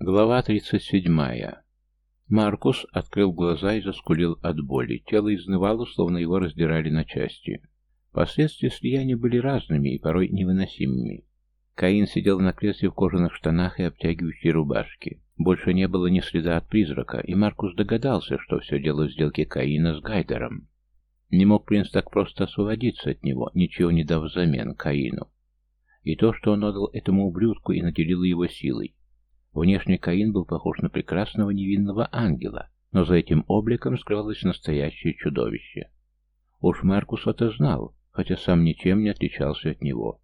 Глава 37. Маркус открыл глаза и заскулил от боли. Тело изнывало, словно его раздирали на части. Последствия слияния были разными и порой невыносимыми. Каин сидел на кресле в кожаных штанах и обтягивающей рубашке. Больше не было ни следа от призрака, и Маркус догадался, что все дело в сделке Каина с Гайдером. Не мог принц так просто освободиться от него, ничего не дав взамен Каину. И то, что он отдал этому ублюдку и наделил его силой, Внешне Каин был похож на прекрасного невинного ангела, но за этим обликом скрывалось настоящее чудовище. Уж Маркус это знал, хотя сам ничем не отличался от него.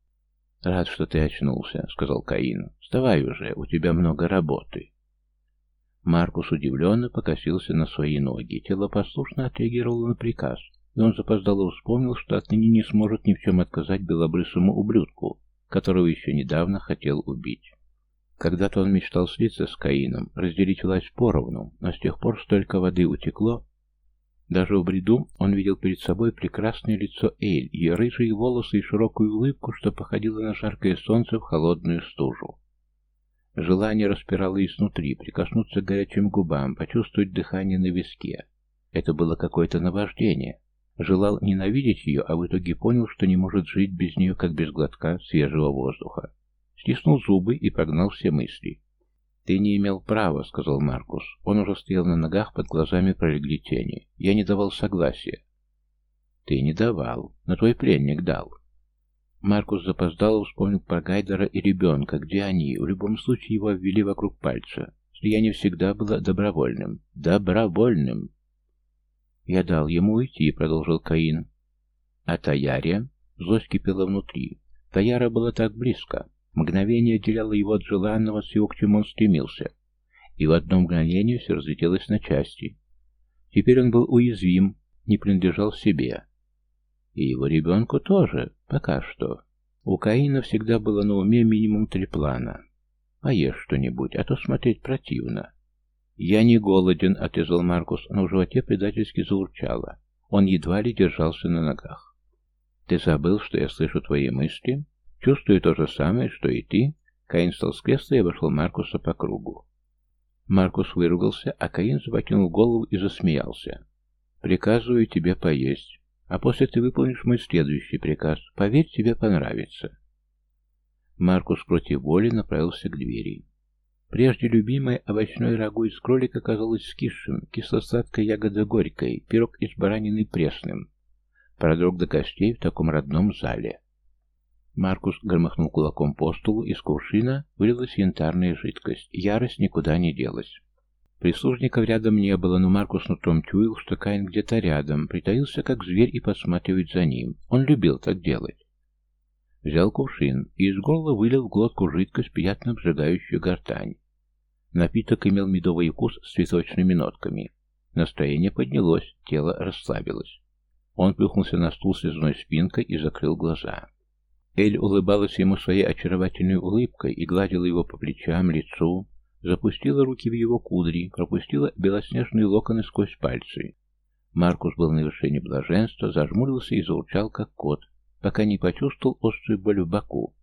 «Рад, что ты очнулся», — сказал Каин. «Вставай уже, у тебя много работы». Маркус удивленно покосился на свои ноги. Тело послушно отреагировало на приказ, и он запоздало вспомнил, что отныне не сможет ни в чем отказать белобрысому ублюдку, которого еще недавно хотел убить. Когда-то он мечтал слиться с Каином, разделить власть поровну, но с тех пор столько воды утекло. Даже в бреду он видел перед собой прекрасное лицо Эль, ее рыжие волосы и широкую улыбку, что походило на жаркое солнце в холодную стужу. Желание распирало изнутри, прикоснуться к горячим губам, почувствовать дыхание на виске. Это было какое-то наваждение. Желал ненавидеть ее, а в итоге понял, что не может жить без нее, как без глотка свежего воздуха. Стиснул зубы и прогнал все мысли. «Ты не имел права», — сказал Маркус. Он уже стоял на ногах, под глазами пролегли тени. «Я не давал согласия». «Ты не давал, но твой пленник дал». Маркус запоздал, вспомнил про Гайдера и ребенка. Где они? В любом случае его обвели вокруг пальца. Слияние всегда было добровольным. Добровольным. «Я дал ему уйти», — продолжил Каин. «А Таярия?» Злость кипела внутри. Таяра была так близко. Мгновение отделяло его от желанного, всего, к чему он стремился. И в одно мгновение все разлетелось на части. Теперь он был уязвим, не принадлежал себе. И его ребенку тоже, пока что. У Каина всегда было на уме минимум три плана. Поешь что-нибудь, а то смотреть противно. «Я не голоден», — отрезал Маркус, но в животе предательски заурчало. Он едва ли держался на ногах. «Ты забыл, что я слышу твои мысли?» Чувствую то же самое, что и ты. Каин встал с кресла и обошел Маркуса по кругу. Маркус выругался, а Каин закинул голову и засмеялся. «Приказываю тебе поесть, а после ты выполнишь мой следующий приказ. Поверь, тебе понравится». Маркус против воли направился к двери. Прежде любимое овощное рагу из кролика казалось скисшим, кисло-сладкая ягода горькой, пирог из баранины пресным. Продрог до костей в таком родном зале. Маркус громыхнул кулаком по столу, из кувшина вылилась янтарная жидкость. Ярость никуда не делась. Прислужников рядом не было, но Маркус нутром чуял, что Каин где-то рядом, притаился как зверь и посматривает за ним. Он любил так делать. Взял кувшин и из горла вылил в глотку жидкость, приятно обжигающую гортань. Напиток имел медовый вкус с цветочными нотками. Настроение поднялось, тело расслабилось. Он плюхнулся на стул с резной спинкой и закрыл глаза. Эль улыбалась ему своей очаровательной улыбкой и гладила его по плечам, лицу, запустила руки в его кудри, пропустила белоснежные локоны сквозь пальцы. Маркус был на вершине блаженства, зажмурился и заурчал, как кот, пока не почувствовал острую боль в боку.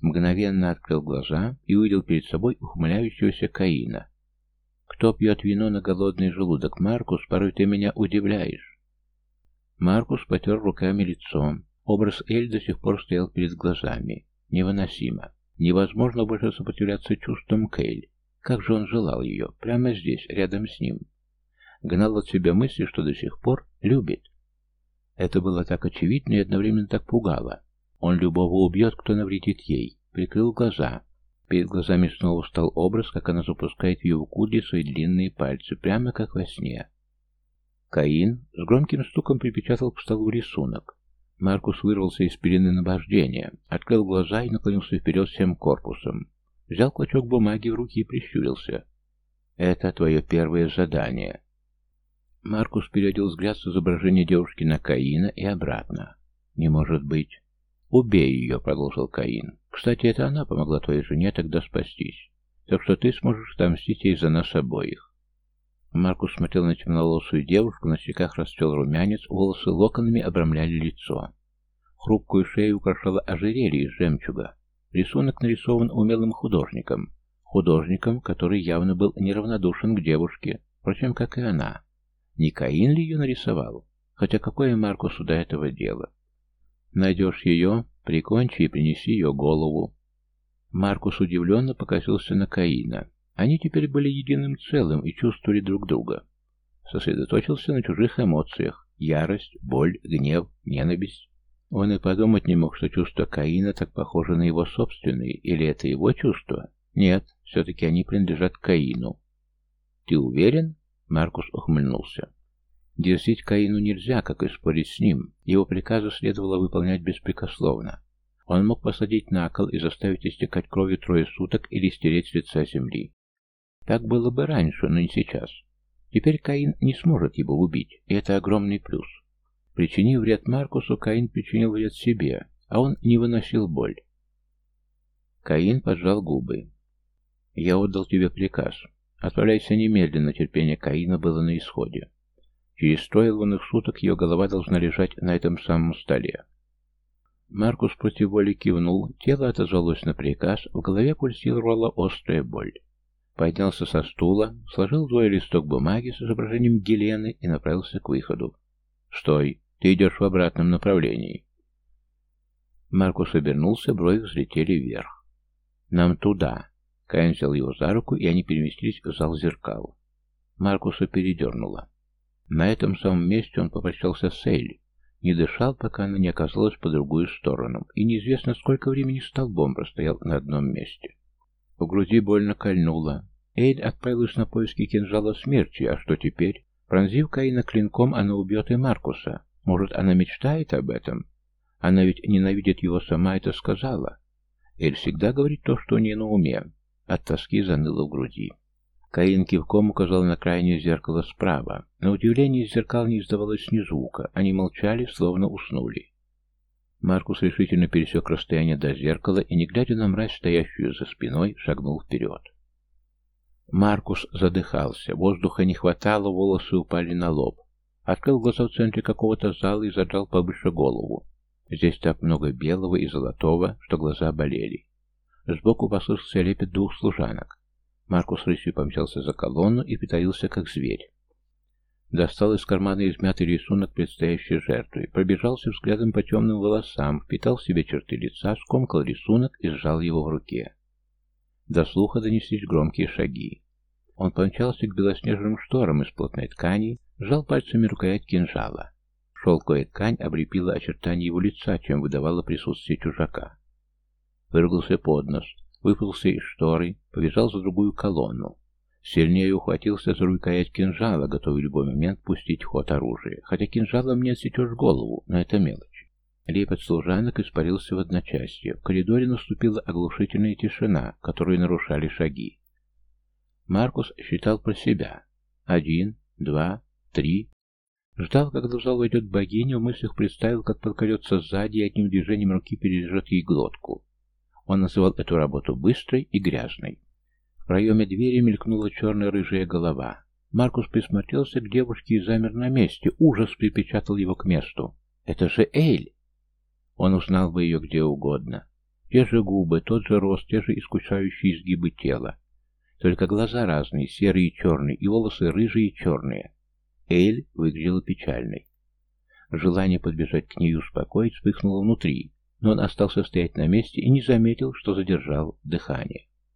Мгновенно открыл глаза и увидел перед собой ухмыляющегося Каина. «Кто пьет вино на голодный желудок? Маркус, порой ты меня удивляешь». Маркус потер руками лицо. Образ Эль до сих пор стоял перед глазами. Невыносимо. Невозможно больше сопротивляться чувствам Кейль. Как же он желал ее, прямо здесь, рядом с ним. Гнал от себя мысли, что до сих пор любит. Это было так очевидно и одновременно так пугало. Он любого убьет, кто навредит ей. Прикрыл глаза. Перед глазами снова встал образ, как она запускает в его кудри свои длинные пальцы, прямо как во сне. Каин с громким стуком припечатал к столу рисунок. Маркус вырвался из пелены наваждения, открыл глаза и наклонился вперед всем корпусом. Взял клочок бумаги в руки и прищурился. «Это твое первое задание». Маркус переводил взгляд с изображения девушки на Каина и обратно. «Не может быть». «Убей ее», — продолжил Каин. «Кстати, это она помогла твоей жене тогда спастись. Так что ты сможешь отомстить ей за нас обоих». Маркус смотрел на темноволосую девушку, на щеках расцвел румянец, волосы локонами обрамляли лицо. Хрупкую шею украшала ожерелье из жемчуга. Рисунок нарисован умелым художником. художником, который явно был неравнодушен к девушке, впрочем, как и она. Не Каин ли ее нарисовал? Хотя какое Маркусу до этого дело? Найдешь ее, прикончи и принеси ее голову. Маркус удивленно покосился на Каина. Они теперь были единым целым и чувствовали друг друга. Сосредоточился на чужих эмоциях. Ярость, боль, гнев, ненависть. Он и подумать не мог, что чувства Каина так похожи на его собственные, или это его чувства? Нет, все-таки они принадлежат Каину. «Ты уверен?» Маркус ухмыльнулся. Дерзить Каину нельзя, как и спорить с ним. Его приказы следовало выполнять беспрекословно. Он мог посадить на кол и заставить истекать кровью трое суток или стереть с лица земли. Так было бы раньше, но не сейчас. Теперь Каин не сможет его убить, и это огромный плюс. Причинив вред Маркусу, Каин причинил вред себе, а он не выносил боль. Каин поджал губы. «Я отдал тебе приказ. Отправляйся немедленно, терпение Каина было на исходе. Через трое лунных суток ее голова должна лежать на этом самом столе. Маркус против воли кивнул, тело отозвалось на приказ, в голове пульсировала острая боль. Поднялся со стула, сложил двое листок бумаги с изображением Гелены и направился к выходу. «Стой! Ты идешь в обратном направлении!» Маркус обернулся, брови взлетели вверх. «Нам туда!» Каин взял его за руку, и они переместились в зал зеркал. Маркуса передернуло. На этом самом месте он попрощался с Элли. Не дышал, пока она не оказалась по другую сторону, и неизвестно, сколько времени столбом простоял на одном месте. В груди больно кольнуло. Эйль отправилась на поиски кинжала смерти, а что теперь? Пронзив Каина клинком, она убьет и Маркуса. Может, она мечтает об этом? Она ведь ненавидит его сама, это сказала. Эль всегда говорит то, что не на уме. От тоски заныло в груди. Каин кивком указал на крайнее зеркало справа. На удивление зеркал не издавалось ни звука. Они молчали, словно уснули. Маркус решительно пересек расстояние до зеркала и, не глядя на мразь, стоящую за спиной, шагнул вперед. Маркус задыхался, воздуха не хватало, волосы упали на лоб. Открыл глаза в центре какого-то зала и задрал повыше голову. Здесь так много белого и золотого, что глаза болели. Сбоку послышался лепет двух служанок. Маркус рысью помчался за колонну и притаился, как зверь. Достал из кармана измятый рисунок предстоящей жертвы, пробежался взглядом по темным волосам, впитал в себе черты лица, скомкал рисунок и сжал его в руке. До слуха донеслись громкие шаги. Он помчался к белоснежным шторам из плотной ткани, сжал пальцами рукоять кинжала. Шелковая ткань облепила очертания его лица, чем выдавала присутствие чужака. Выргался под нос, выпался из шторы, побежал за другую колонну. Сильнее ухватился за рукоять кинжала, готовый в любой момент пустить ход оружие. Хотя кинжалом не отсечешь голову, но это мелочь. Лепот служанок испарился в одночасье. В коридоре наступила оглушительная тишина, которую нарушали шаги. Маркус считал про себя. Один, два, три. Ждал, когда в зал войдет богиня, в мыслях представил, как подколется сзади и одним движением руки перережет ей глотку. Он называл эту работу быстрой и грязной. В проеме двери мелькнула черная рыжая голова. Маркус присмотрелся к девушке и замер на месте. Ужас припечатал его к месту. «Это же Эйль!» Он узнал бы ее где угодно. Те же губы, тот же рост, те же искушающие изгибы тела. Только глаза разные, серые и черные, и волосы рыжие и черные. Эйль выглядела печальной. Желание подбежать к ней успокоить вспыхнуло внутри, но он остался стоять на месте и не заметил, что задержал дыхание.